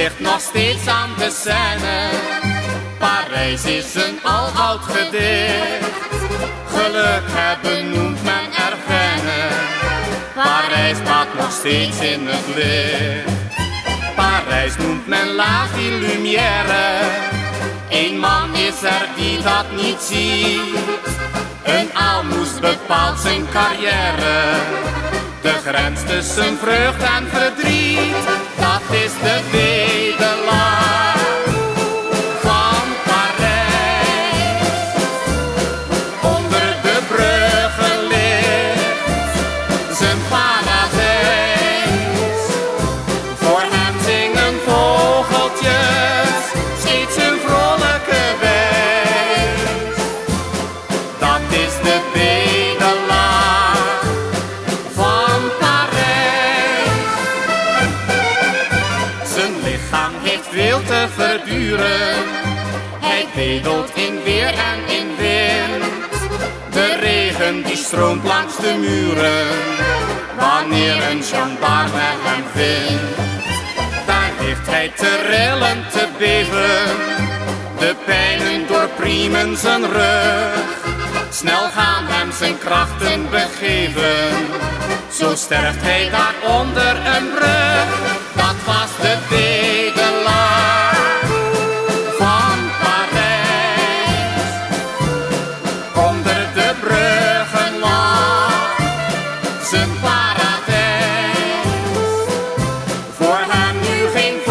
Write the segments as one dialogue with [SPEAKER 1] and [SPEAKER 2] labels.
[SPEAKER 1] ligt nog steeds aan de Seine. Parijs is een aloud gedicht. Geluk hebben noemt men er. Parijs staat nog steeds in het licht. Parijs noemt men la lumière. Eén man is er die dat niet ziet. Een aalmoes bepaalt zijn carrière. De grens tussen vreugd en verdriet, dat is de bedelaar bedelt in weer en in wind. De regen die stroomt langs de muren. Wanneer een gendarme hem vindt. Daar ligt hij te rillen, te beven. De pijnen doorpriemen zijn rug. Snel gaan hem zijn krachten begeven. Zo sterft hij daar onder een brug. Dat was de came from.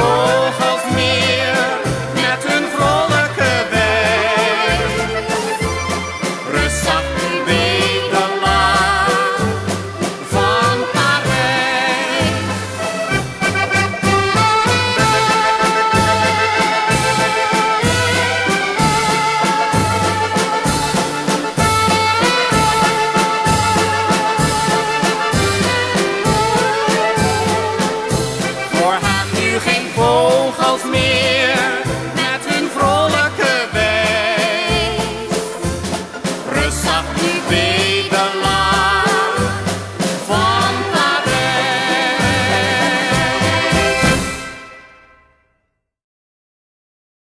[SPEAKER 1] before.